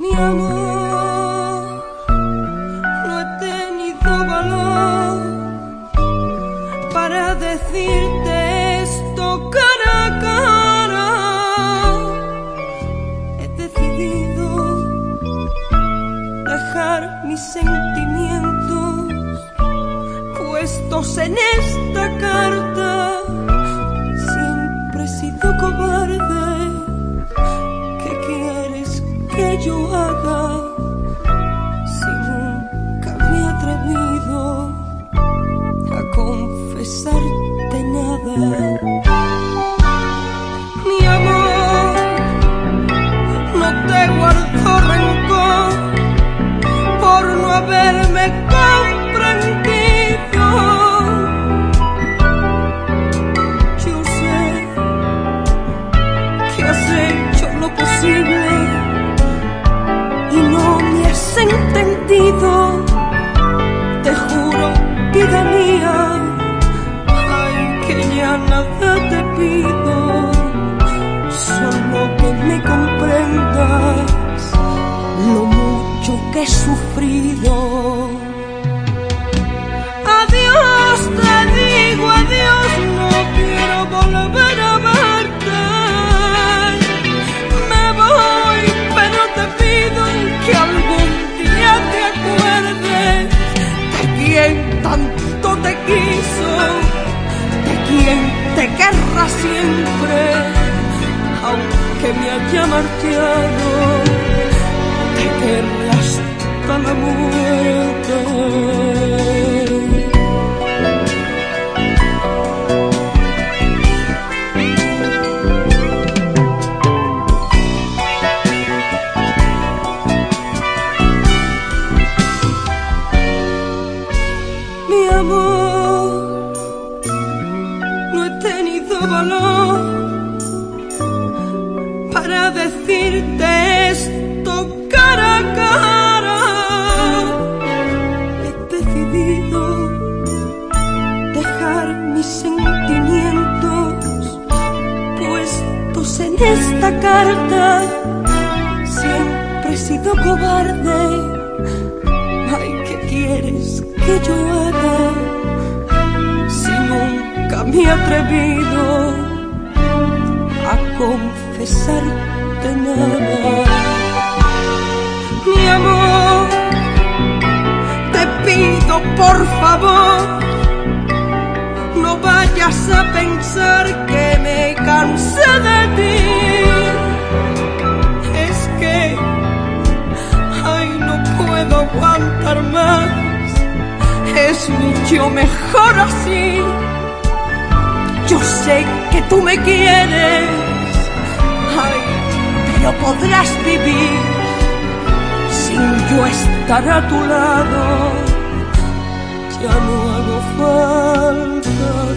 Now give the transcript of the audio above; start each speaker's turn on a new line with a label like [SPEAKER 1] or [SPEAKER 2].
[SPEAKER 1] Mi amor, no he tenido valor para decirte esto cara a cara. He decidido dejar mis sentimientos puestos en esta carta. Yo haga si nunca me he atrevido a confesarte nada? Mi amor, no te guardo rencor por no haberme comprendido. Yo sé que has hecho lo posible Te juro, vida mía, ay, que ya nada te pido, solo que me comprendas lo mucho que he sufrido. Tanto te quiso, de quien te querrá siempre, aunque me haya marchado, te querré hasta la muerte. No he tenido valor para decirte esto cara a cara. He decidido dejar mis sentimientos puestos en esta carta. Siempre he sido cobarde. Ay, ¿qué quieres que yo haga me atrevido a confesarte nada? Mi amor, te pido por favor, no vayas a pensar que me cansé de ti. Es que Ay, no puedo aguantar más. Es mucho mejor así. Yo sé que tú me quieres. Ay, pero podrás vivir sin yo estar a tu lado. Ya no hago falta.